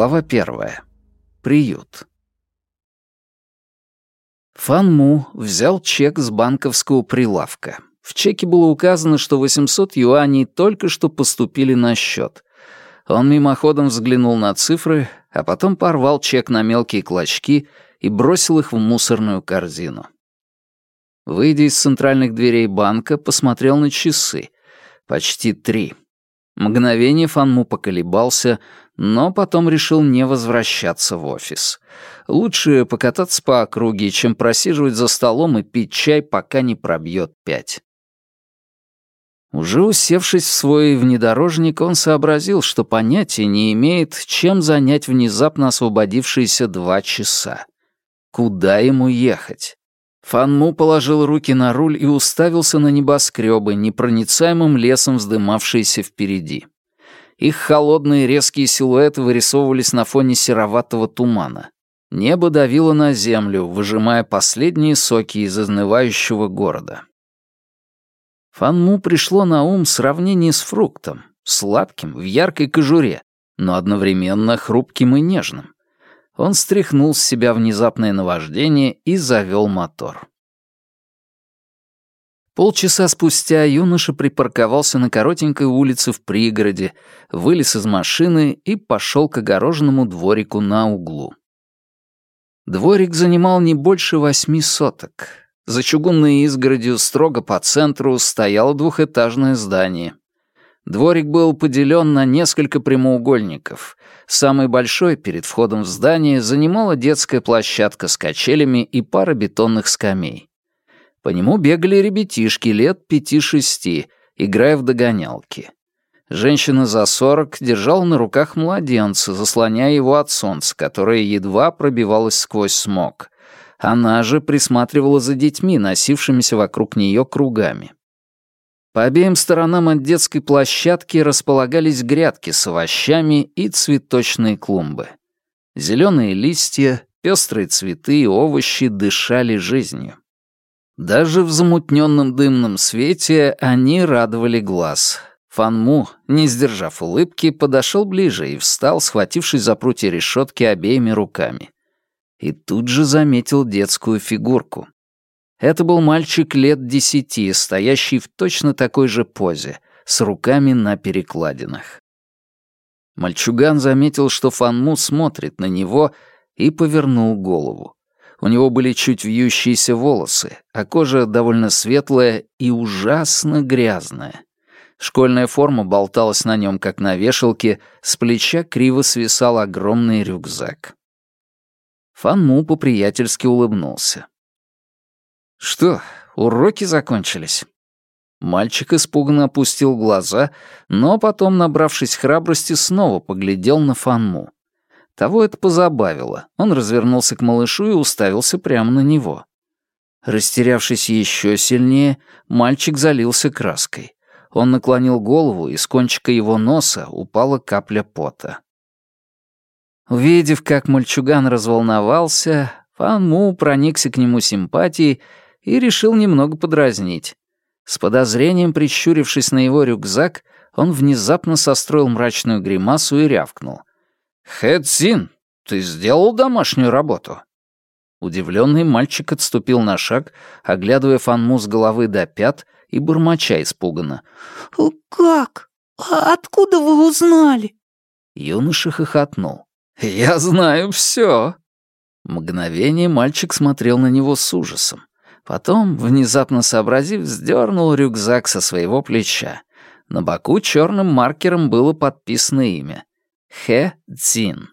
Глава первая. Приют. Фан Му взял чек с банковского прилавка. В чеке было указано, что 800 юаней только что поступили на счет. Он мимоходом взглянул на цифры, а потом порвал чек на мелкие клочки и бросил их в мусорную корзину. Выйдя из центральных дверей банка, посмотрел на часы. Почти три. Мгновение Фанму поколебался, но потом решил не возвращаться в офис. Лучше покататься по округе, чем просиживать за столом и пить чай, пока не пробьет пять. Уже усевшись в свой внедорожник, он сообразил, что понятия не имеет, чем занять внезапно освободившиеся два часа. Куда ему ехать? Фанму положил руки на руль и уставился на небоскребы, непроницаемым лесом вздымавшиеся впереди. Их холодные резкие силуэты вырисовывались на фоне сероватого тумана. Небо давило на землю, выжимая последние соки из изнывающего города. Фанму пришло на ум сравнение с фруктом, сладким, в яркой кожуре, но одновременно хрупким и нежным. Он стряхнул с себя внезапное наваждение и завел мотор. Полчаса спустя юноша припарковался на коротенькой улице в пригороде, вылез из машины и пошел к огороженному дворику на углу. Дворик занимал не больше восьми соток. За чугунной изгородью строго по центру стояло двухэтажное здание. Дворик был поделен на несколько прямоугольников. Самый большой перед входом в здание занимала детская площадка с качелями и пара бетонных скамей. По нему бегали ребятишки лет пяти-шести, играя в догонялки. Женщина за сорок держала на руках младенца, заслоняя его от солнца, которое едва пробивалось сквозь смог. Она же присматривала за детьми, носившимися вокруг нее кругами. По обеим сторонам от детской площадки располагались грядки с овощами и цветочные клумбы. Зеленые листья, пестрые цветы и овощи дышали жизнью. Даже в замутненном дымном свете они радовали глаз. Фанму, не сдержав улыбки, подошел ближе и встал, схватившись за прутья решетки обеими руками. И тут же заметил детскую фигурку. Это был мальчик лет десяти, стоящий в точно такой же позе, с руками на перекладинах. Мальчуган заметил, что Фанму смотрит на него, и повернул голову. У него были чуть вьющиеся волосы, а кожа довольно светлая и ужасно грязная. Школьная форма болталась на нем, как на вешалке, с плеча криво свисал огромный рюкзак. Фанму по-приятельски улыбнулся. «Что, уроки закончились?» Мальчик испуганно опустил глаза, но потом, набравшись храбрости, снова поглядел на Фанму. Того это позабавило. Он развернулся к малышу и уставился прямо на него. Растерявшись еще сильнее, мальчик залился краской. Он наклонил голову, и с кончика его носа упала капля пота. Увидев, как мальчуган разволновался, Фан Му проникся к нему симпатией и решил немного подразнить. С подозрением прищурившись на его рюкзак, он внезапно состроил мрачную гримасу и рявкнул. «Хэдзин, ты сделал домашнюю работу?» Удивленный мальчик отступил на шаг, оглядывая Фанму с головы до пят и бормоча испуганно. «Как? А откуда вы узнали?» Юноша хохотнул. «Я знаю все. Мгновение мальчик смотрел на него с ужасом. Потом, внезапно сообразив, сдернул рюкзак со своего плеча. На боку черным маркером было подписано имя. Хэ Цзин.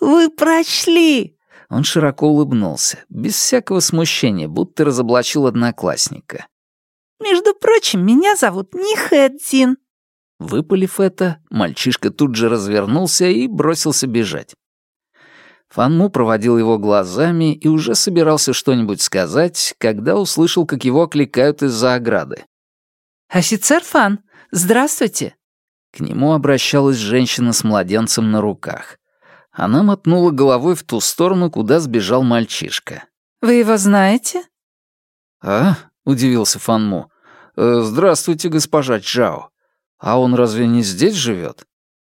«Вы прочли!» Он широко улыбнулся, без всякого смущения, будто разоблачил одноклассника. «Между прочим, меня зовут не Хэ Цзин». Выпалив это, мальчишка тут же развернулся и бросился бежать. Фанму проводил его глазами и уже собирался что-нибудь сказать, когда услышал, как его окликают из-за ограды. «Офицер Фан, здравствуйте!» К нему обращалась женщина с младенцем на руках. Она мотнула головой в ту сторону, куда сбежал мальчишка. «Вы его знаете?» «А?» — удивился Фанму. «Э, «Здравствуйте, госпожа Чжао. А он разве не здесь живет?»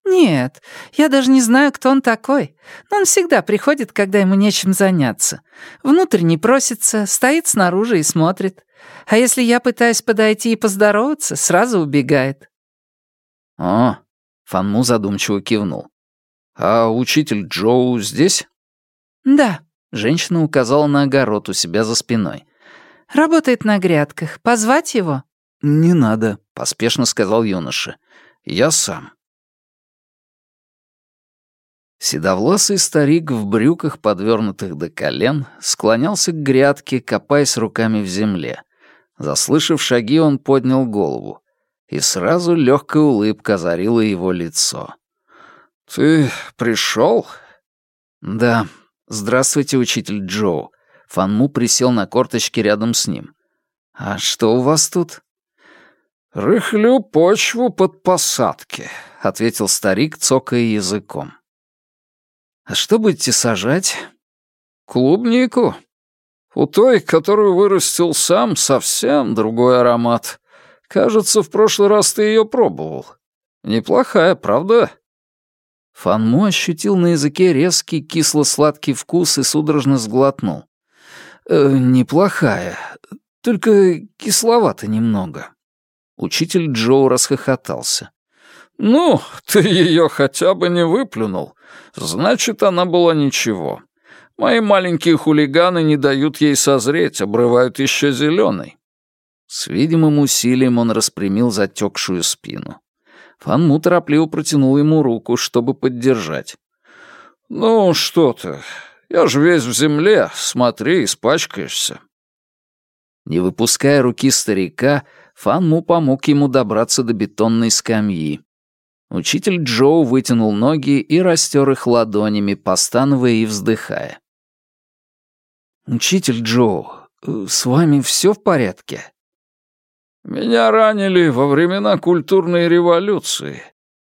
«Нет, я даже не знаю, кто он такой. Но он всегда приходит, когда ему нечем заняться. Внутрь не просится, стоит снаружи и смотрит. А если я пытаюсь подойти и поздороваться, сразу убегает». «О», — Фанму задумчиво кивнул. «А учитель Джоу здесь?» «Да», — женщина указала на огород у себя за спиной. «Работает на грядках. Позвать его?» «Не надо», — поспешно сказал юноша. «Я сам». Седовласый старик в брюках, подвернутых до колен, склонялся к грядке, копаясь руками в земле. Заслышав шаги, он поднял голову, и сразу легкая улыбка озарила его лицо. «Ты пришел?» «Да. Здравствуйте, учитель Джоу». Фанму присел на корточки рядом с ним. «А что у вас тут?» «Рыхлю почву под посадки», — ответил старик, цокая языком. «А что будете сажать?» «Клубнику. У той, которую вырастил сам, совсем другой аромат. Кажется, в прошлый раз ты ее пробовал. Неплохая, правда?» Фанму ощутил на языке резкий кисло-сладкий вкус и судорожно сглотнул. «Э, «Неплохая, только кисловато немного». Учитель Джоу расхохотался. «Ну, ты ее хотя бы не выплюнул. Значит, она была ничего. Мои маленькие хулиганы не дают ей созреть, обрывают еще зеленой». С видимым усилием он распрямил затекшую спину. Фанму торопливо протянул ему руку, чтобы поддержать. «Ну, что ты, я же весь в земле, смотри, испачкаешься». Не выпуская руки старика, Фанму помог ему добраться до бетонной скамьи. Учитель Джоу вытянул ноги и растер их ладонями, постановая и вздыхая. «Учитель Джоу, с вами все в порядке?» «Меня ранили во времена культурной революции.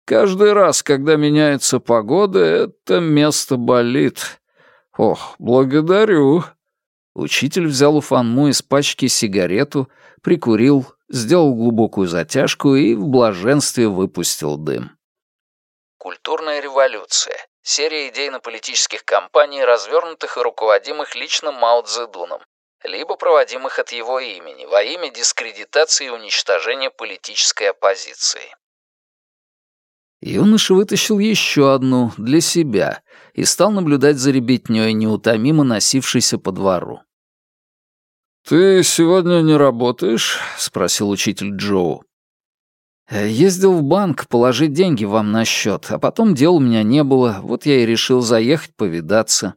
Каждый раз, когда меняется погода, это место болит. Ох, благодарю». Учитель взял у Фанму из пачки сигарету, прикурил, сделал глубокую затяжку и в блаженстве выпустил дым. Культурная революция. Серия идейно-политических кампаний, развернутых и руководимых лично Мао Цзэдуном, либо проводимых от его имени во имя дискредитации и уничтожения политической оппозиции. Юноша вытащил еще одну для себя и стал наблюдать за ребятней, неутомимо носившейся по двору. «Ты сегодня не работаешь?» — спросил учитель Джоу. «Э, «Ездил в банк положить деньги вам на счет, а потом дел у меня не было, вот я и решил заехать повидаться».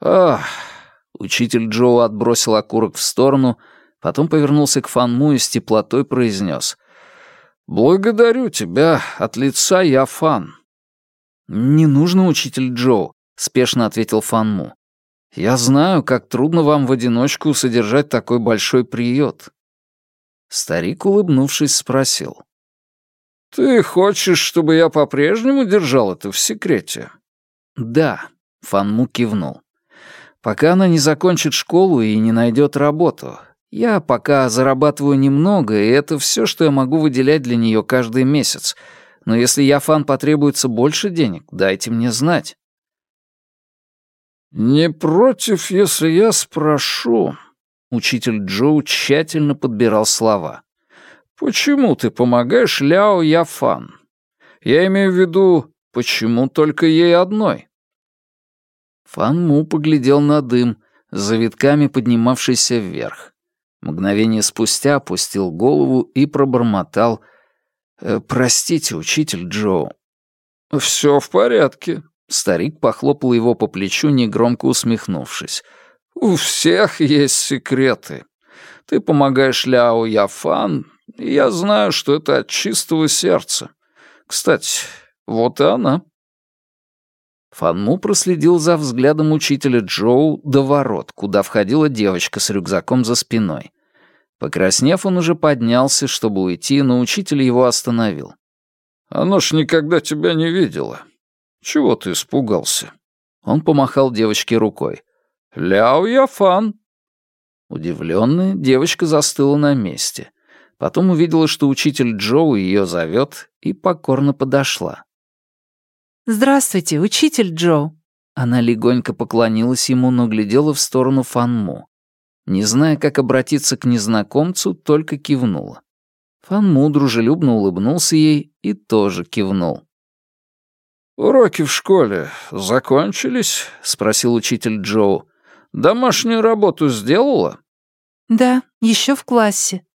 «Ах!» — учитель Джоу отбросил окурок в сторону, потом повернулся к Фанму и с теплотой произнес. «Благодарю тебя от лица я Фан». «Не нужно, учитель Джоу», — спешно ответил Фанму. Я знаю, как трудно вам в одиночку содержать такой большой приют. Старик, улыбнувшись, спросил. «Ты хочешь, чтобы я по-прежнему держал это в секрете?» «Да», — Фанму кивнул. «Пока она не закончит школу и не найдет работу. Я пока зарабатываю немного, и это все, что я могу выделять для нее каждый месяц. Но если я Фан потребуется больше денег, дайте мне знать». «Не против, если я спрошу...» Учитель Джоу тщательно подбирал слова. «Почему ты помогаешь Ляо Яфан? Я имею в виду, почему только ей одной?» Фан Му поглядел на дым, завитками поднимавшийся вверх. Мгновение спустя опустил голову и пробормотал. «Э, «Простите, учитель Джоу». «Все в порядке», Старик похлопал его по плечу, негромко усмехнувшись. «У всех есть секреты. Ты помогаешь Ляо Яфан, и я знаю, что это от чистого сердца. Кстати, вот и она». Фанму проследил за взглядом учителя Джоу до ворот, куда входила девочка с рюкзаком за спиной. Покраснев, он уже поднялся, чтобы уйти, но учитель его остановил. «Оно ж никогда тебя не видела. «Чего ты испугался?» Он помахал девочке рукой. «Ляо Яфан!» Удивленная, девочка застыла на месте. Потом увидела, что учитель Джоу ее зовет, и покорно подошла. «Здравствуйте, учитель Джо». Она легонько поклонилась ему, но глядела в сторону Фанму. Не зная, как обратиться к незнакомцу, только кивнула. Фанму дружелюбно улыбнулся ей и тоже кивнул. «Уроки в школе закончились?» — спросил учитель Джоу. «Домашнюю работу сделала?» «Да, еще в классе».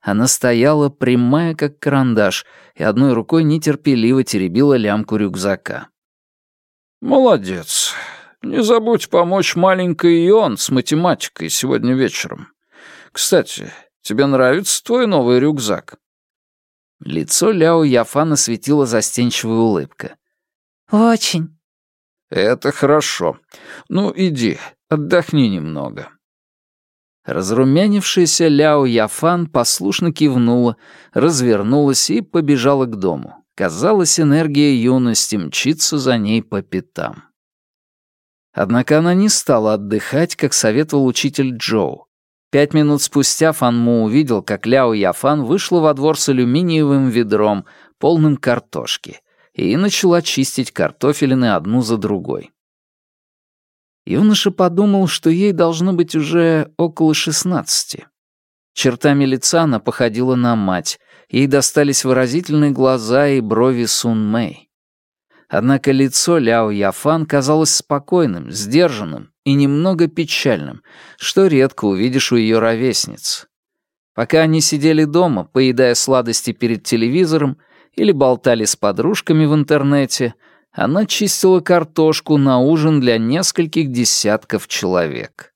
Она стояла, прямая как карандаш, и одной рукой нетерпеливо теребила лямку рюкзака. «Молодец. Не забудь помочь маленькой Ион с математикой сегодня вечером. Кстати, тебе нравится твой новый рюкзак?» Лицо Ляо Яфана светила застенчивая улыбка. «Очень». «Это хорошо. Ну, иди, отдохни немного». Разрумянившаяся Ляо Яфан послушно кивнула, развернулась и побежала к дому. Казалось, энергия юности мчится за ней по пятам. Однако она не стала отдыхать, как советовал учитель Джоу. Пять минут спустя Фанму увидел, как Ляо Яфан вышла во двор с алюминиевым ведром, полным картошки, и начала чистить картофелины одну за другой. Юноша подумал, что ей должно быть уже около шестнадцати. Чертами лица она походила на мать, ей достались выразительные глаза и брови Сун Мэй. Однако лицо Ляо Яфан казалось спокойным, сдержанным и немного печальным, что редко увидишь у ее ровесниц. Пока они сидели дома, поедая сладости перед телевизором или болтали с подружками в интернете, она чистила картошку на ужин для нескольких десятков человек.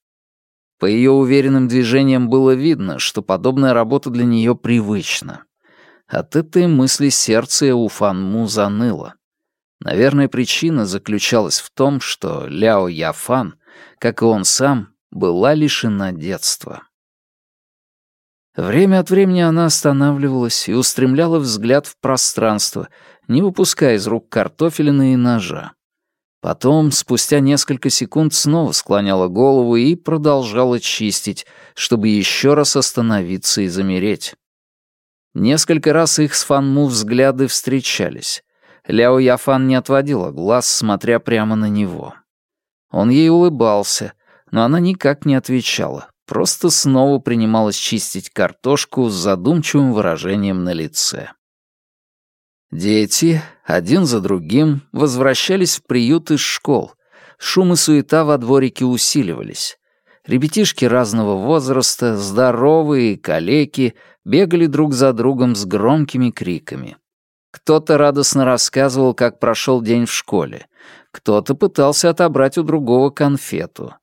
По ее уверенным движениям было видно, что подобная работа для нее привычна. От этой мысли сердце у Фанму заныло. Наверное, причина заключалась в том, что Ляо Яфан, как и он сам, была лишена детства. Время от времени она останавливалась и устремляла взгляд в пространство, не выпуская из рук картофелины и ножа. Потом, спустя несколько секунд, снова склоняла голову и продолжала чистить, чтобы еще раз остановиться и замереть. Несколько раз их с Фанму взгляды встречались. Ляо Яфан не отводила глаз, смотря прямо на него. Он ей улыбался, но она никак не отвечала, просто снова принималась чистить картошку с задумчивым выражением на лице. Дети, один за другим, возвращались в приют из школ. Шум и суета во дворике усиливались. Ребятишки разного возраста, здоровые и калеки, бегали друг за другом с громкими криками. Кто-то радостно рассказывал, как прошел день в школе. Кто-то пытался отобрать у другого конфету.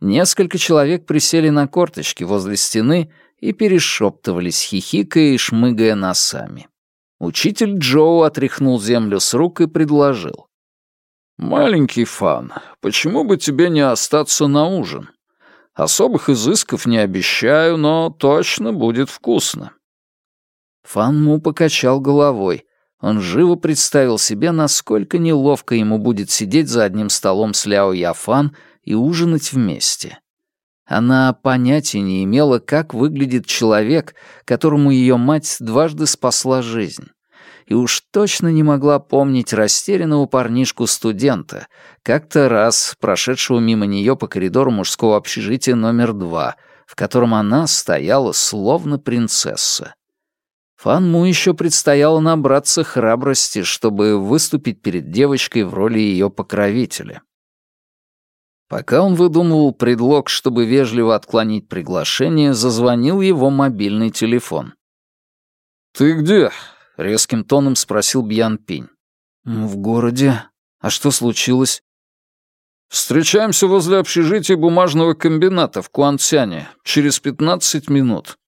Несколько человек присели на корточки возле стены и перешептывались, хихикая и шмыгая носами. Учитель Джоу отряхнул землю с рук и предложил. «Маленький Фан, почему бы тебе не остаться на ужин? Особых изысков не обещаю, но точно будет вкусно». Фан Му покачал головой. Он живо представил себе, насколько неловко ему будет сидеть за одним столом с Ляо Яфан и ужинать вместе. Она понятия не имела, как выглядит человек, которому ее мать дважды спасла жизнь и уж точно не могла помнить растерянного парнишку-студента, как-то раз прошедшего мимо нее по коридору мужского общежития номер два, в котором она стояла словно принцесса. Фанму еще предстояло набраться храбрости, чтобы выступить перед девочкой в роли ее покровителя. Пока он выдумывал предлог, чтобы вежливо отклонить приглашение, зазвонил его мобильный телефон. «Ты где?» — резким тоном спросил Бьян Пинь. «В городе. А что случилось?» «Встречаемся возле общежития бумажного комбината в Куанцяне через пятнадцать минут».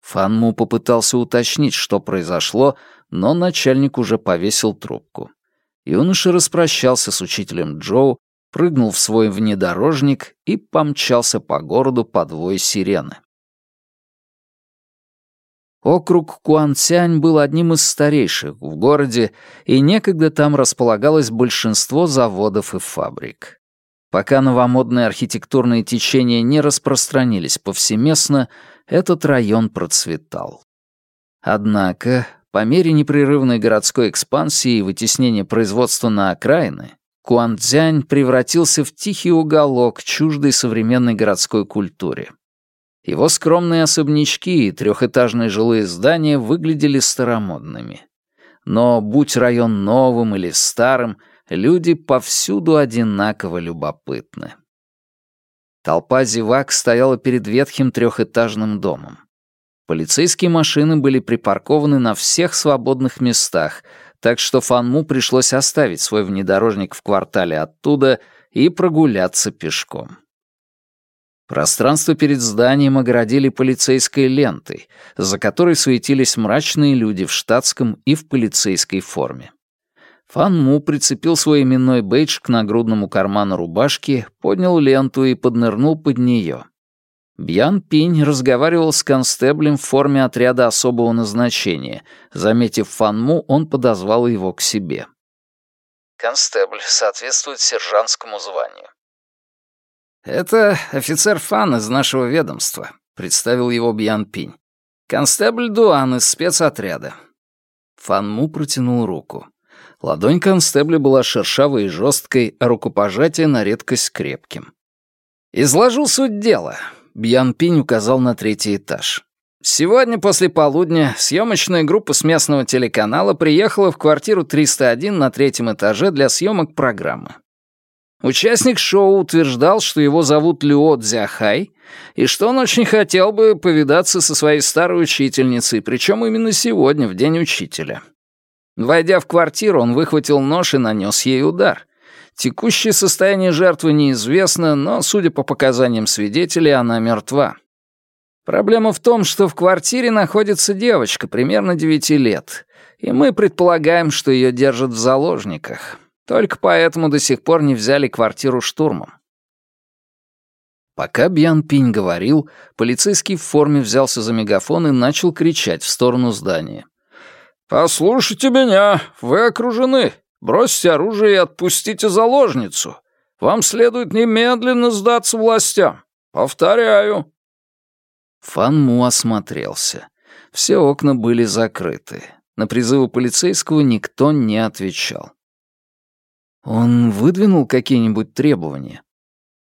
Фанму попытался уточнить, что произошло, но начальник уже повесил трубку. Юноша распрощался с учителем Джоу, прыгнул в свой внедорожник и помчался по городу под вой сирены. Округ Куанцянь был одним из старейших в городе, и некогда там располагалось большинство заводов и фабрик. Пока новомодные архитектурные течения не распространились повсеместно, этот район процветал. Однако, По мере непрерывной городской экспансии и вытеснения производства на окраины, Куанцзянь превратился в тихий уголок, чуждой современной городской культуре. Его скромные особнячки и трехэтажные жилые здания выглядели старомодными. Но будь район новым или старым, люди повсюду одинаково любопытны. Толпа зевак стояла перед ветхим трехэтажным домом. Полицейские машины были припаркованы на всех свободных местах, так что Фанму пришлось оставить свой внедорожник в квартале оттуда и прогуляться пешком. Пространство перед зданием огородили полицейской лентой, за которой суетились мрачные люди в штатском и в полицейской форме. Фан Му прицепил свой именной бейдж к нагрудному карману рубашки, поднял ленту и поднырнул под нее. Бьян Пинь разговаривал с констеблем в форме отряда особого назначения. Заметив Фан Му, он подозвал его к себе. Констебль соответствует сержантскому званию. «Это офицер Фан из нашего ведомства», — представил его Бьян Пинь. «Констебль Дуан из спецотряда». Фан Му протянул руку. Ладонь констебля была шершавой и жесткой, а рукопожатие на редкость крепким. «Изложу суть дела», — Бьян Пинь указал на третий этаж. «Сегодня после полудня съемочная группа с местного телеканала приехала в квартиру 301 на третьем этаже для съемок программы. Участник шоу утверждал, что его зовут Люо Дзяхай, и что он очень хотел бы повидаться со своей старой учительницей, причем именно сегодня, в день учителя. Войдя в квартиру, он выхватил нож и нанес ей удар. Текущее состояние жертвы неизвестно, но, судя по показаниям свидетелей, она мертва. Проблема в том, что в квартире находится девочка примерно девяти лет, и мы предполагаем, что ее держат в заложниках. Только поэтому до сих пор не взяли квартиру штурмом. Пока Бьян Пинь говорил, полицейский в форме взялся за мегафон и начал кричать в сторону здания. «Послушайте меня, вы окружены. Бросьте оружие и отпустите заложницу. Вам следует немедленно сдаться властям. Повторяю». Фан Му осмотрелся. Все окна были закрыты. На призывы полицейского никто не отвечал. Он выдвинул какие-нибудь требования?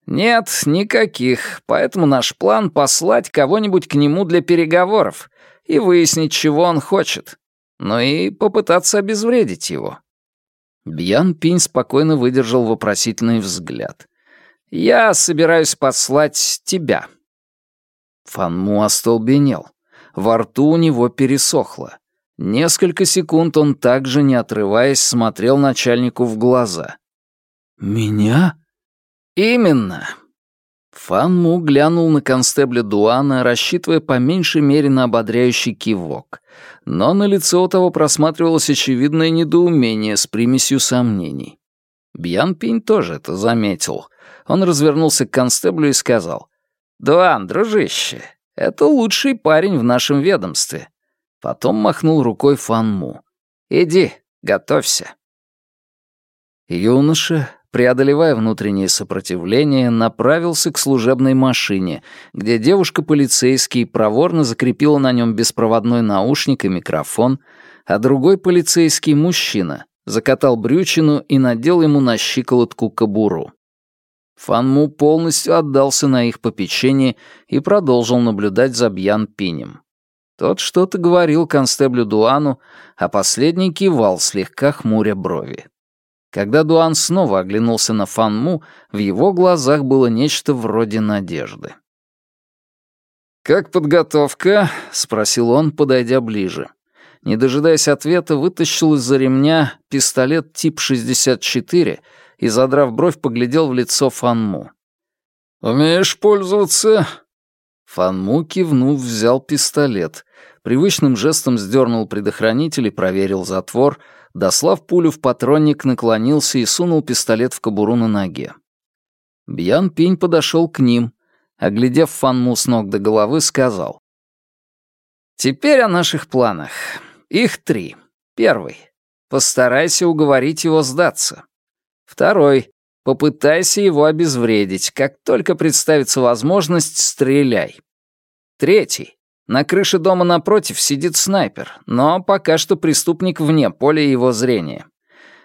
Нет, никаких, поэтому наш план — послать кого-нибудь к нему для переговоров и выяснить, чего он хочет, но и попытаться обезвредить его. Бьян Пинь спокойно выдержал вопросительный взгляд. «Я собираюсь послать тебя». Фанму остолбенел. Во рту у него пересохло. Несколько секунд он также, не отрываясь, смотрел начальнику в глаза. «Меня?» «Именно». Фан Му глянул на констебля Дуана, рассчитывая по меньшей мере на ободряющий кивок. Но на лицо того просматривалось очевидное недоумение с примесью сомнений. Бьян Пинь тоже это заметил. Он развернулся к констеблю и сказал. «Дуан, дружище, это лучший парень в нашем ведомстве. Потом махнул рукой Фанму. «Иди, готовься». Юноша, преодолевая внутреннее сопротивление, направился к служебной машине, где девушка-полицейский проворно закрепила на нем беспроводной наушник и микрофон, а другой полицейский мужчина закатал брючину и надел ему на щиколотку кобуру. Фанму полностью отдался на их попечение и продолжил наблюдать за Бьян Пинем. Тот что-то говорил констеблю Дуану, а последний кивал, слегка хмуря брови. Когда Дуан снова оглянулся на Фанму, в его глазах было нечто вроде надежды. «Как подготовка?» — спросил он, подойдя ближе. Не дожидаясь ответа, вытащил из-за ремня пистолет тип 64 и, задрав бровь, поглядел в лицо Фанму. «Умеешь пользоваться?» Фанму, кивнув, взял пистолет, привычным жестом сдернул предохранитель и проверил затвор, дослав пулю в патронник, наклонился и сунул пистолет в кобуру на ноге. Бьян Пинь подошел к ним, оглядев Фанму с ног до головы, сказал. «Теперь о наших планах. Их три. Первый. Постарайся уговорить его сдаться. Второй. Попытайся его обезвредить. Как только представится возможность, стреляй. Третий. На крыше дома напротив сидит снайпер, но пока что преступник вне поля его зрения.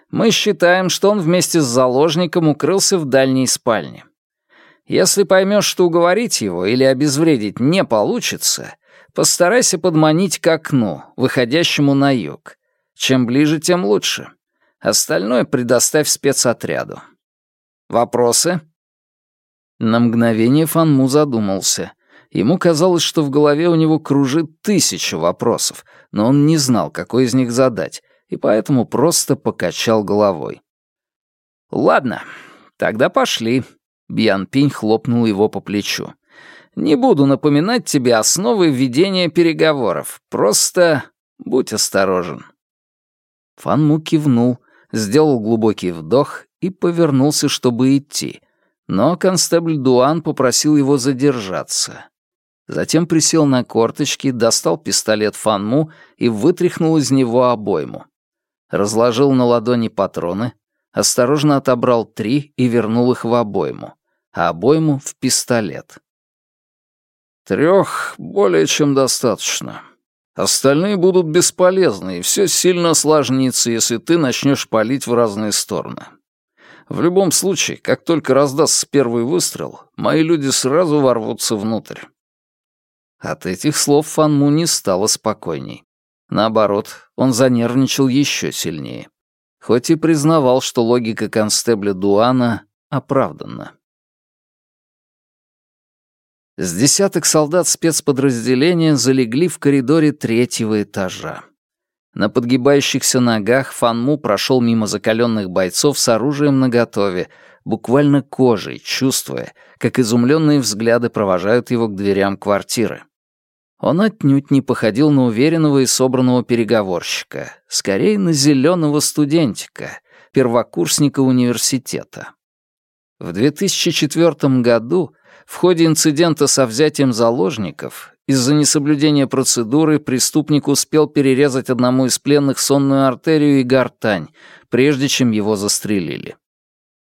Мы считаем, что он вместе с заложником укрылся в дальней спальне. Если поймешь, что уговорить его или обезвредить не получится, постарайся подманить к окну, выходящему на юг. Чем ближе, тем лучше. Остальное предоставь спецотряду. Вопросы? На мгновение Фанму задумался. Ему казалось, что в голове у него кружит тысяча вопросов, но он не знал, какой из них задать, и поэтому просто покачал головой. «Ладно, тогда пошли», — Бьян Пинь хлопнул его по плечу. «Не буду напоминать тебе основы ведения переговоров, просто будь осторожен». Фанму кивнул, сделал глубокий вдох и повернулся, чтобы идти. Но констебль Дуан попросил его задержаться. Затем присел на корточки, достал пистолет Фанму и вытряхнул из него обойму. Разложил на ладони патроны, осторожно отобрал три и вернул их в обойму, а обойму — в пистолет. «Трех более чем достаточно. Остальные будут бесполезны, и все сильно осложнится, если ты начнешь палить в разные стороны. В любом случае, как только раздастся первый выстрел, мои люди сразу ворвутся внутрь». От этих слов Фанму не стало спокойней. Наоборот, он занервничал еще сильнее. Хоть и признавал, что логика констебля Дуана оправдана. С десяток солдат спецподразделения залегли в коридоре третьего этажа. На подгибающихся ногах Фанму прошел мимо закаленных бойцов с оружием наготове, буквально кожей, чувствуя, как изумленные взгляды провожают его к дверям квартиры. Он отнюдь не походил на уверенного и собранного переговорщика, скорее на зеленого студентика, первокурсника университета. В 2004 году в ходе инцидента со взятием заложников из-за несоблюдения процедуры преступник успел перерезать одному из пленных сонную артерию и гортань, прежде чем его застрелили.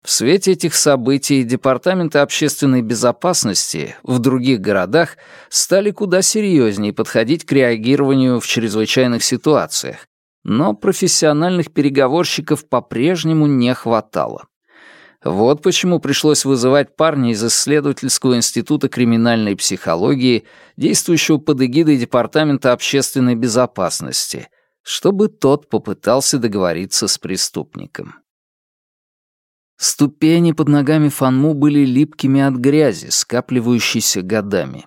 В свете этих событий департаменты общественной безопасности в других городах стали куда серьезнее подходить к реагированию в чрезвычайных ситуациях, но профессиональных переговорщиков по-прежнему не хватало. Вот почему пришлось вызывать парня из исследовательского института криминальной психологии, действующего под эгидой Департамента общественной безопасности, чтобы тот попытался договориться с преступником. Ступени под ногами Фанму были липкими от грязи, скапливающейся годами.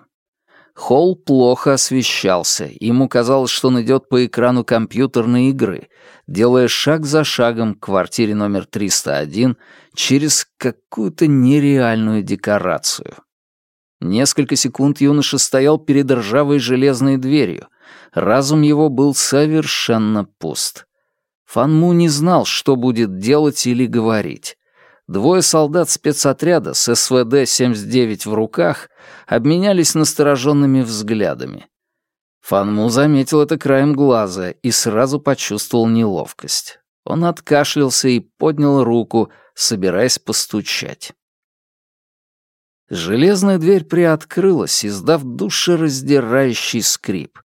Холл плохо освещался, ему казалось, что он идет по экрану компьютерной игры, делая шаг за шагом к квартире номер 301 через какую-то нереальную декорацию. Несколько секунд юноша стоял перед ржавой железной дверью. Разум его был совершенно пуст. Фанму не знал, что будет делать или говорить. Двое солдат спецотряда с СВД-79 в руках обменялись настороженными взглядами. Фанму заметил это краем глаза и сразу почувствовал неловкость. Он откашлялся и поднял руку, собираясь постучать. Железная дверь приоткрылась, издав душераздирающий скрип.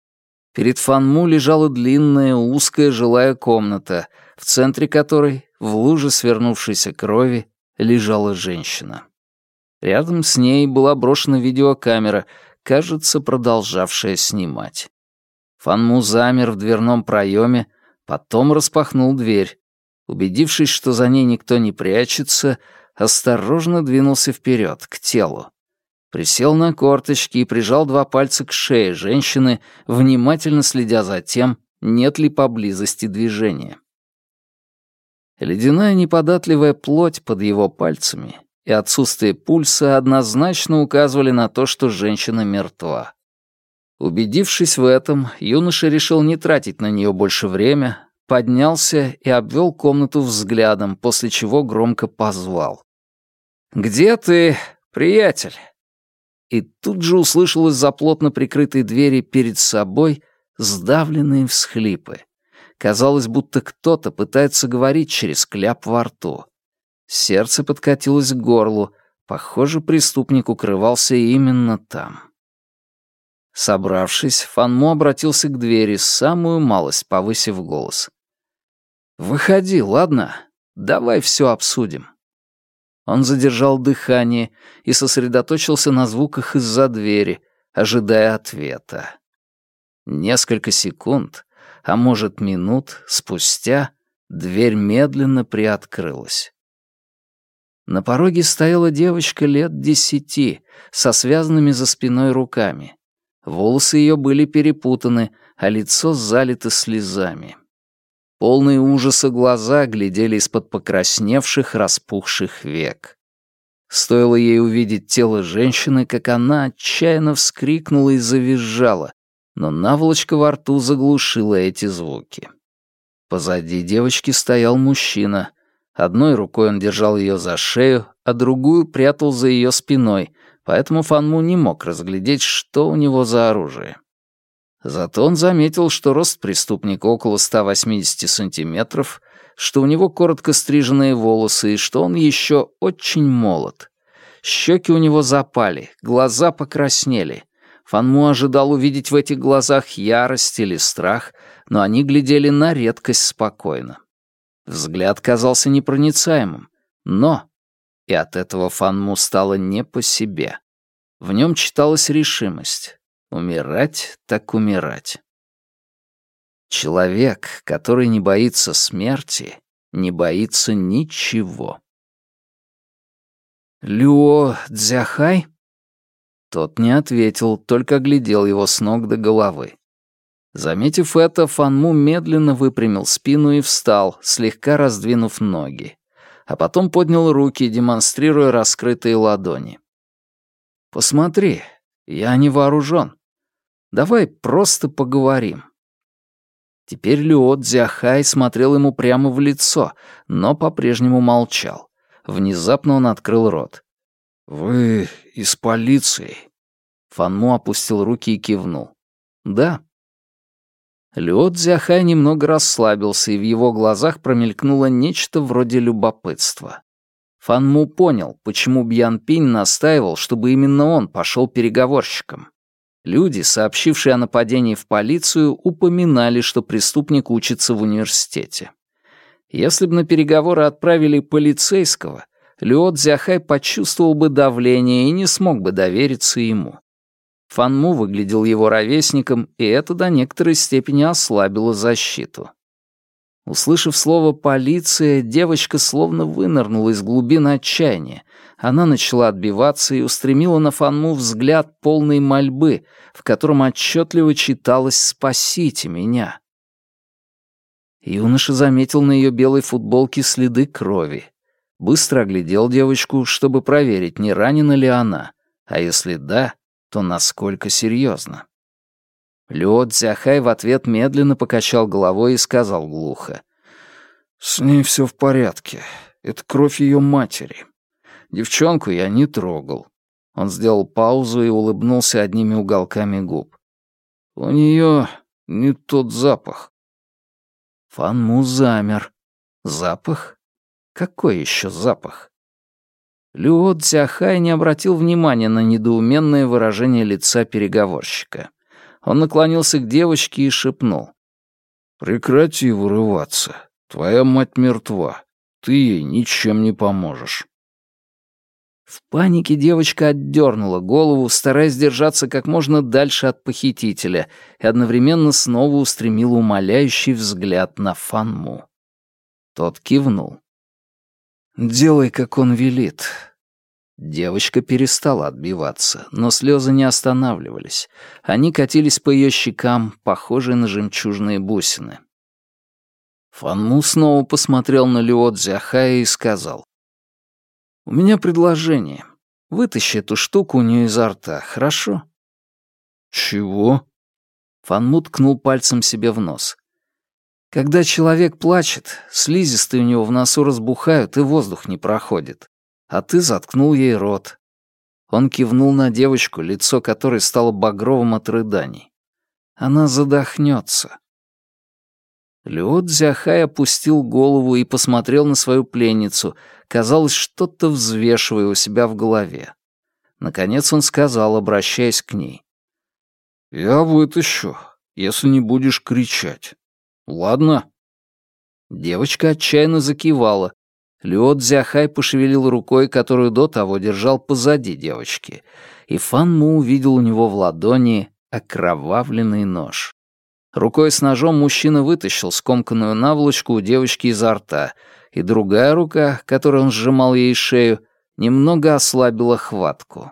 Перед Фанму лежала длинная узкая жилая комната, в центре которой, в луже свернувшейся крови, лежала женщина. Рядом с ней была брошена видеокамера, кажется, продолжавшая снимать. Фанму замер в дверном проеме, потом распахнул дверь. Убедившись, что за ней никто не прячется, осторожно двинулся вперед, к телу. Присел на корточки и прижал два пальца к шее женщины, внимательно следя за тем, нет ли поблизости движения. Ледяная неподатливая плоть под его пальцами и отсутствие пульса однозначно указывали на то, что женщина мертва. Убедившись в этом, юноша решил не тратить на нее больше время, поднялся и обвел комнату взглядом, после чего громко позвал. «Где ты, приятель?» И тут же услышал из-за плотно прикрытой двери перед собой сдавленные всхлипы. Казалось, будто кто-то пытается говорить через кляп во рту. Сердце подкатилось к горлу. Похоже, преступник укрывался именно там. Собравшись, Фанму обратился к двери, самую малость повысив голос. «Выходи, ладно? Давай все обсудим». Он задержал дыхание и сосредоточился на звуках из-за двери, ожидая ответа. Несколько секунд, а может минут, спустя дверь медленно приоткрылась. На пороге стояла девочка лет десяти, со связанными за спиной руками. Волосы ее были перепутаны, а лицо залито слезами. Полные ужаса глаза глядели из-под покрасневших, распухших век. Стоило ей увидеть тело женщины, как она отчаянно вскрикнула и завизжала, но наволочка во рту заглушила эти звуки. Позади девочки стоял мужчина. Одной рукой он держал ее за шею, а другую прятал за ее спиной, поэтому Фанму не мог разглядеть, что у него за оружие. Зато он заметил, что рост преступника около 180 сантиметров, что у него коротко стриженные волосы и что он еще очень молод. Щеки у него запали, глаза покраснели. Фанму ожидал увидеть в этих глазах ярость или страх, но они глядели на редкость спокойно. Взгляд казался непроницаемым, но... И от этого Фанму стало не по себе. В нем читалась решимость. Умирать так умирать. Человек, который не боится смерти, не боится ничего. «Люо Дзяхай?» Тот не ответил, только глядел его с ног до головы. Заметив это, Фанму медленно выпрямил спину и встал, слегка раздвинув ноги. А потом поднял руки, демонстрируя раскрытые ладони. «Посмотри, я не вооружен. Давай просто поговорим». Теперь Люо Дзяхай смотрел ему прямо в лицо, но по-прежнему молчал. Внезапно он открыл рот. «Вы из полиции?» Фанму опустил руки и кивнул. «Да». Люо Дзяхай немного расслабился, и в его глазах промелькнуло нечто вроде любопытства. Фанму понял, почему Бьян Пинь настаивал, чтобы именно он пошел переговорщиком. Люди, сообщившие о нападении в полицию, упоминали, что преступник учится в университете. Если бы на переговоры отправили полицейского, Люо Цзяхай почувствовал бы давление и не смог бы довериться ему. Фанму выглядел его ровесником, и это до некоторой степени ослабило защиту. Услышав слово «полиция», девочка словно вынырнула из глубин отчаяния. Она начала отбиваться и устремила на Фанму взгляд полной мольбы, в котором отчетливо читалось «Спасите меня». Юноша заметил на ее белой футболке следы крови. Быстро оглядел девочку, чтобы проверить, не ранена ли она, а если да, то насколько серьезно. Люо Цзяхай в ответ медленно покачал головой и сказал глухо. «С ней все в порядке. Это кровь ее матери. Девчонку я не трогал». Он сделал паузу и улыбнулся одними уголками губ. «У нее не тот запах». Фанму замер. «Запах? Какой еще запах?» Люо Цзяхай не обратил внимания на недоуменное выражение лица переговорщика. Он наклонился к девочке и шепнул. «Прекрати вырываться. Твоя мать мертва. Ты ей ничем не поможешь». В панике девочка отдернула голову, стараясь держаться как можно дальше от похитителя, и одновременно снова устремила умоляющий взгляд на Фанму. Тот кивнул. «Делай, как он велит. Девочка перестала отбиваться, но слезы не останавливались. Они катились по ее щекам, похожие на жемчужные бусины. Фанму снова посмотрел на Люо Дзяхая и сказал. «У меня предложение. Вытащи эту штуку у нее изо рта, хорошо?» «Чего?» Фанму ткнул пальцем себе в нос. «Когда человек плачет, слизистые у него в носу разбухают, и воздух не проходит а ты заткнул ей рот». Он кивнул на девочку, лицо которой стало багровым от рыданий. «Она задохнется». Люо Дзяхай опустил голову и посмотрел на свою пленницу, казалось, что-то взвешивая у себя в голове. Наконец он сказал, обращаясь к ней. «Я вытащу, если не будешь кричать. Ладно?» Девочка отчаянно закивала. Люо Дзяхай пошевелил рукой, которую до того держал позади девочки, и Фан Му увидел у него в ладони окровавленный нож. Рукой с ножом мужчина вытащил скомканную наволочку у девочки изо рта, и другая рука, которой он сжимал ей шею, немного ослабила хватку.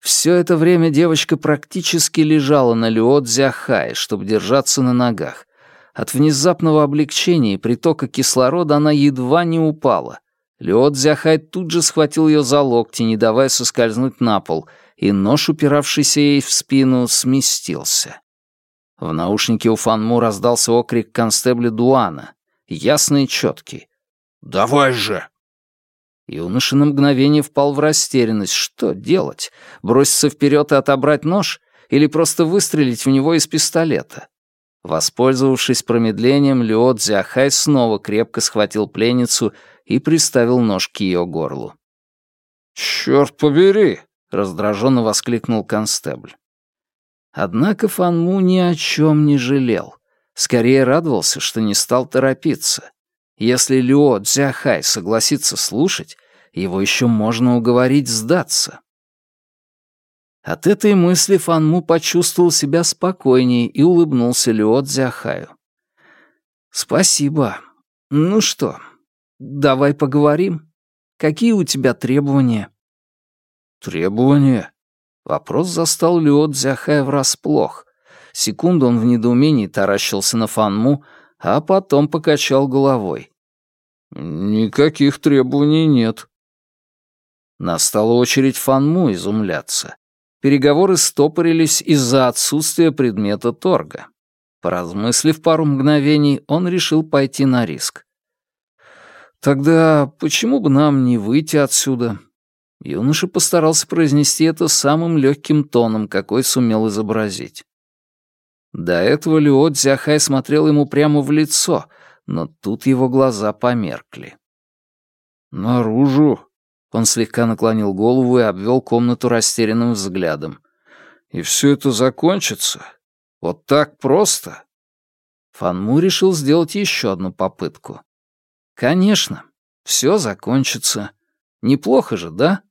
Все это время девочка практически лежала на Люо Дзяхай, чтобы держаться на ногах. От внезапного облегчения и притока кислорода она едва не упала. Люо Дзяхай тут же схватил ее за локти, не давая соскользнуть на пол, и нож, упиравшийся ей в спину, сместился. В наушнике у Фанму раздался окрик констебля Дуана, ясный и четкий. «Давай же!» Юноша на мгновение впал в растерянность. Что делать? Броситься вперед и отобрать нож? Или просто выстрелить в него из пистолета? Воспользовавшись промедлением, Люо Дзяхай снова крепко схватил пленницу и приставил нож к ее горлу. «Черт побери!» — раздраженно воскликнул констебль. Однако Фанму ни о чем не жалел. Скорее радовался, что не стал торопиться. Если Люо Цзяхай согласится слушать, его еще можно уговорить сдаться. От этой мысли Фанму почувствовал себя спокойнее и улыбнулся Люо Цзяхаю. «Спасибо. Ну что, давай поговорим. Какие у тебя требования?» «Требования?» Вопрос застал Люо Цзяхая врасплох. Секунду он в недоумении таращился на Фанму, а потом покачал головой. «Никаких требований нет». Настала очередь Фанму изумляться. Переговоры стопорились из-за отсутствия предмета торга. Поразмыслив пару мгновений, он решил пойти на риск. «Тогда почему бы нам не выйти отсюда?» Юноша постарался произнести это самым легким тоном, какой сумел изобразить. До этого Люо Цзяхай смотрел ему прямо в лицо, но тут его глаза померкли. «Наружу!» Он слегка наклонил голову и обвел комнату растерянным взглядом. «И все это закончится? Вот так просто?» Фанму решил сделать еще одну попытку. «Конечно, все закончится. Неплохо же, да?»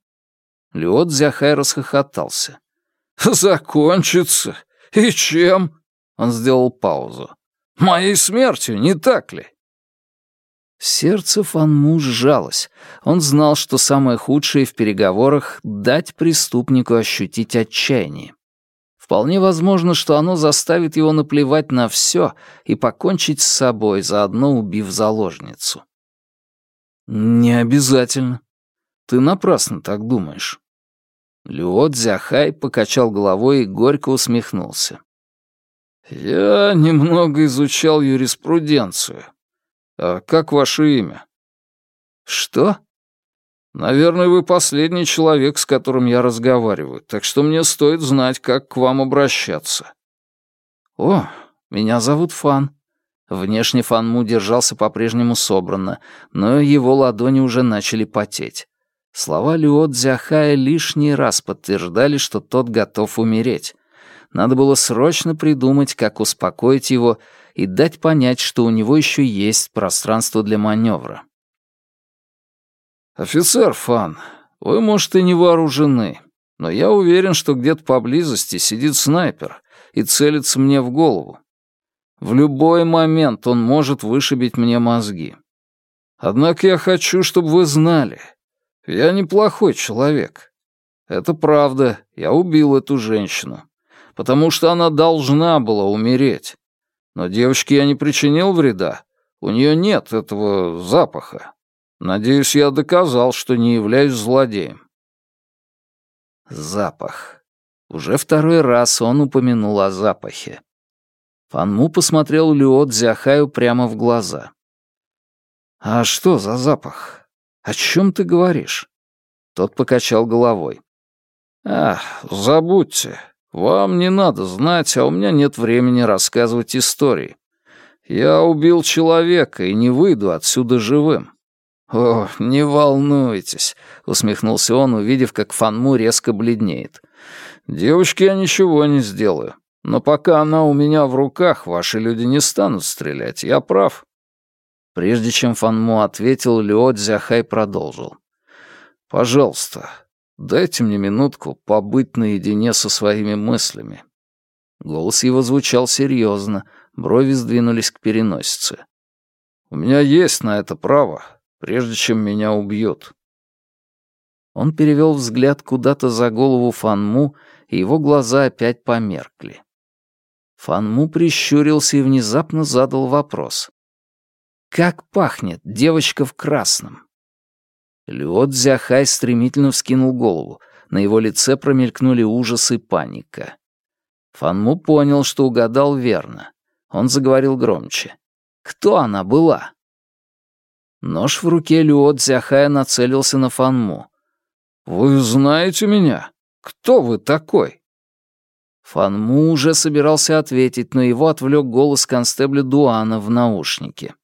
Люот Зяхай расхохотался. «Закончится? И чем?» Он сделал паузу. «Моей смертью, не так ли?» Сердце Фанму сжалось. Он знал, что самое худшее в переговорах — дать преступнику ощутить отчаяние. Вполне возможно, что оно заставит его наплевать на все и покончить с собой, заодно убив заложницу. «Не обязательно. Ты напрасно так думаешь». Люо Цзяхай покачал головой и горько усмехнулся. «Я немного изучал юриспруденцию. А как ваше имя?» «Что?» «Наверное, вы последний человек, с которым я разговариваю, так что мне стоит знать, как к вам обращаться». «О, меня зовут Фан». Внешне Фан Му держался по-прежнему собранно, но его ладони уже начали потеть. Слова Люо Цзяхая лишний раз подтверждали, что тот готов умереть. Надо было срочно придумать, как успокоить его и дать понять, что у него еще есть пространство для маневра. «Офицер Фан, вы, может, и не вооружены, но я уверен, что где-то поблизости сидит снайпер и целится мне в голову. В любой момент он может вышибить мне мозги. Однако я хочу, чтобы вы знали, я неплохой человек. Это правда, я убил эту женщину потому что она должна была умереть. Но девочке я не причинил вреда. У нее нет этого запаха. Надеюсь, я доказал, что не являюсь злодеем. Запах. Уже второй раз он упомянул о запахе. Фанму посмотрел Люо Дзяхаю прямо в глаза. «А что за запах? О чем ты говоришь?» Тот покачал головой. «Ах, забудьте. Вам не надо знать, а у меня нет времени рассказывать истории. Я убил человека и не выйду отсюда живым». «О, не волнуйтесь», — усмехнулся он, увидев, как Фанму резко бледнеет. «Девочке я ничего не сделаю. Но пока она у меня в руках, ваши люди не станут стрелять, я прав». Прежде чем Фанму ответил, Люо Дзяхай продолжил. «Пожалуйста, дайте мне минутку побыть наедине со своими мыслями». Голос его звучал серьезно, брови сдвинулись к переносице. «У меня есть на это право, прежде чем меня убьют». Он перевел взгляд куда-то за голову Фанму, и его глаза опять померкли. Фанму прищурился и внезапно задал вопрос. «Как пахнет девочка в красном?» Люот Дзяхай стремительно вскинул голову. На его лице промелькнули ужас и паника. Фанму понял, что угадал верно. Он заговорил громче. «Кто она была?» Нож в руке Люот Дзяхая нацелился на Фанму. «Вы знаете меня? Кто вы такой?» Фанму уже собирался ответить, но его отвлек голос констебля Дуана в наушнике.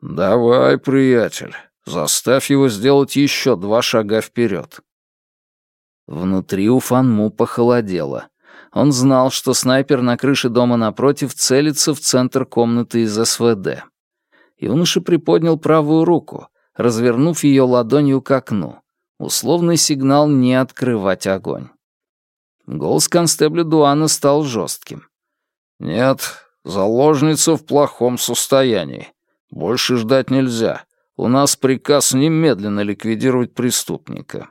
«Давай, приятель, заставь его сделать еще два шага вперед». Внутри у Фанму похолодело. Он знал, что снайпер на крыше дома напротив целится в центр комнаты из СВД. Юноша приподнял правую руку, развернув ее ладонью к окну. Условный сигнал не открывать огонь. Голос констебля Дуана стал жестким. «Нет, заложница в плохом состоянии. Больше ждать нельзя. У нас приказ немедленно ликвидировать преступника».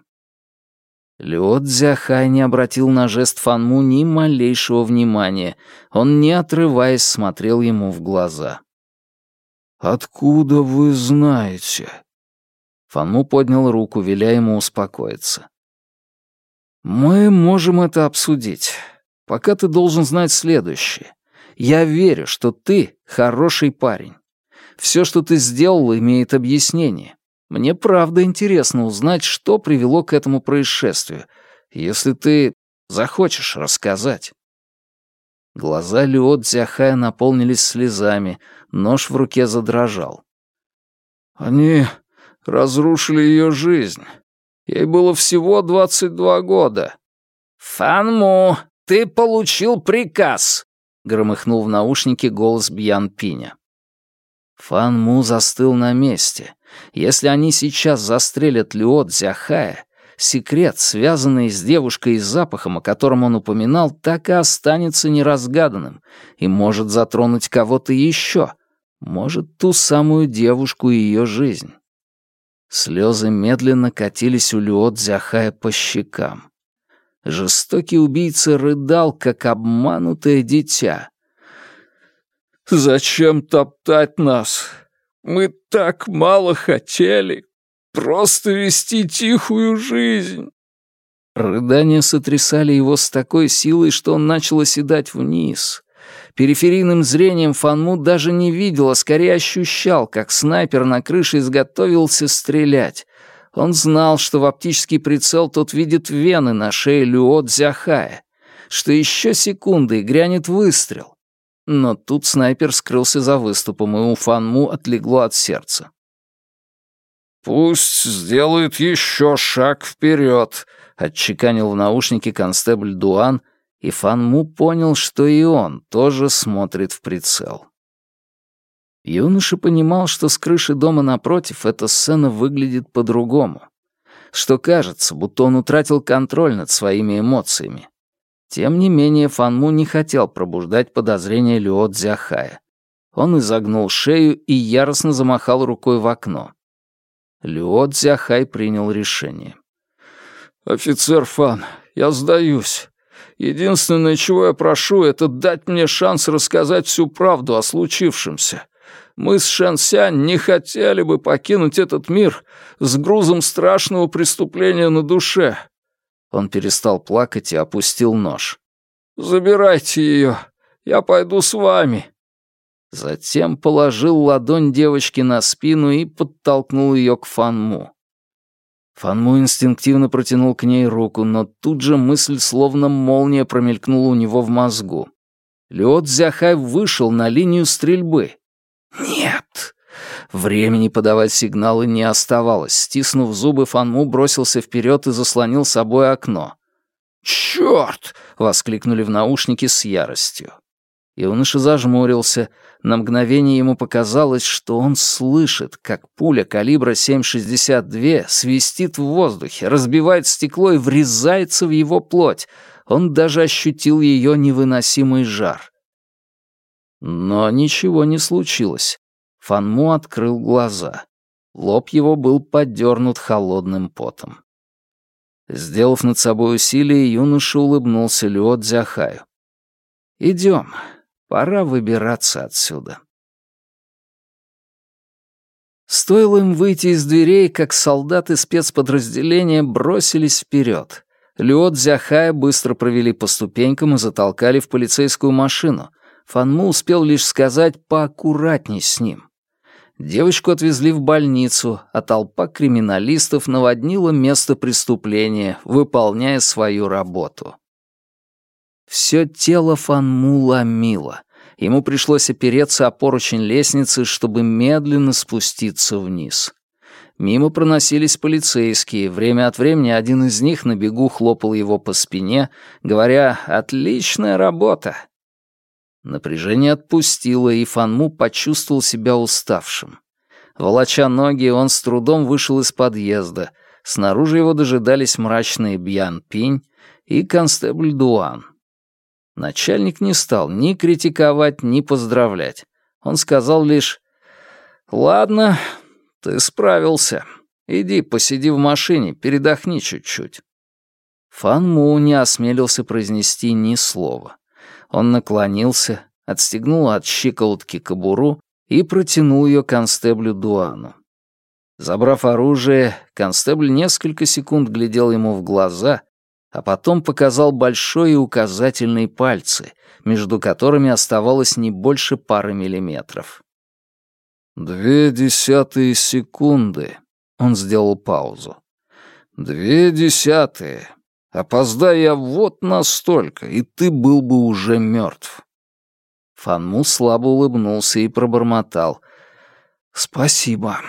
Леот Дзяхай не обратил на жест Фанму ни малейшего внимания. Он, не отрываясь, смотрел ему в глаза. «Откуда вы знаете?» Фанму поднял руку, веля ему успокоиться. «Мы можем это обсудить. Пока ты должен знать следующее. Я верю, что ты хороший парень. Все, что ты сделал, имеет объяснение. Мне правда интересно узнать, что привело к этому происшествию, если ты захочешь рассказать». Глаза Люо Дзяхая наполнились слезами, нож в руке задрожал. «Они разрушили ее жизнь. Ей было всего двадцать два года». «Фанму, ты получил приказ!» — громыхнул в наушнике голос Бьян Пиня. Фанму застыл на месте. Если они сейчас застрелят Люо Дзяхая, секрет, связанный с девушкой и запахом, о котором он упоминал, так и останется неразгаданным и может затронуть кого-то еще, может, ту самую девушку и ее жизнь. Слезы медленно катились у Люот Дзяхая по щекам. Жестокий убийца рыдал, как обманутое дитя. «Зачем топтать нас? Мы так мало хотели. Просто вести тихую жизнь». Рыдания сотрясали его с такой силой, что он начал оседать вниз. Периферийным зрением Фанму даже не видел, а скорее ощущал, как снайпер на крыше изготовился стрелять. Он знал, что в оптический прицел тот видит вены на шее Люо Дзяхая, что еще секунды и грянет выстрел. Но тут снайпер скрылся за выступом, и у Фанму отлегло от сердца. «Пусть сделает еще шаг вперед», — отчеканил в наушнике констебль Дуан, и Фан Му понял, что и он тоже смотрит в прицел. Юноша понимал, что с крыши дома напротив эта сцена выглядит по-другому, что кажется, будто он утратил контроль над своими эмоциями. Тем не менее, Фан Му не хотел пробуждать подозрения Люо Дзяхая. Он изогнул шею и яростно замахал рукой в окно. Люо Дзяхай принял решение. «Офицер Фан, я сдаюсь. Единственное, чего я прошу, это дать мне шанс рассказать всю правду о случившемся. Мы с Шэн Сянь не хотели бы покинуть этот мир с грузом страшного преступления на душе». Он перестал плакать и опустил нож. «Забирайте ее, я пойду с вами». Затем положил ладонь девочки на спину и подтолкнул ее к Фанму. Фанму инстинктивно протянул к ней руку, но тут же мысль словно молния промелькнула у него в мозгу. Лёд Зяхай вышел на линию стрельбы. «Нет!» Времени подавать сигналы не оставалось. Стиснув зубы, Фанму бросился вперед и заслонил собой окно. «Чёрт!» — воскликнули в наушнике с яростью. Юноша зажмурился. На мгновение ему показалось, что он слышит, как пуля калибра 7,62 свистит в воздухе, разбивает стекло и врезается в его плоть. Он даже ощутил ее невыносимый жар. Но ничего не случилось. Фанму открыл глаза. Лоб его был подернут холодным потом. Сделав над собой усилие, юноша улыбнулся Люо Дзяхаю. «Идем, пора выбираться отсюда». Стоило им выйти из дверей, как солдаты спецподразделения бросились вперед. Люо Дзяхая быстро провели по ступенькам и затолкали в полицейскую машину. Фанму успел лишь сказать поаккуратней с ним. Девочку отвезли в больницу, а толпа криминалистов наводнила место преступления, выполняя свою работу. Все тело Фанму ломило. Ему пришлось опереться о поручень лестницы, чтобы медленно спуститься вниз. Мимо проносились полицейские. Время от времени один из них на бегу хлопал его по спине, говоря «Отличная работа! Напряжение отпустило, и Фанму почувствовал себя уставшим. Волоча ноги, он с трудом вышел из подъезда. Снаружи его дожидались мрачные Бьян Пинь и констебль Дуан. Начальник не стал ни критиковать, ни поздравлять. Он сказал лишь «Ладно, ты справился. Иди посиди в машине, передохни чуть-чуть». Фан Му не осмелился произнести ни слова. Он наклонился, отстегнул от щиколотки кобуру и протянул ее констеблю Дуану. Забрав оружие, констебль несколько секунд глядел ему в глаза, а потом показал большой и указательный пальцы, между которыми оставалось не больше пары миллиметров. «Две десятые секунды», — он сделал паузу. «Две десятые. Опоздай я вот настолько, и ты был бы уже мертв. Фанму слабо улыбнулся и пробормотал. «Спасибо».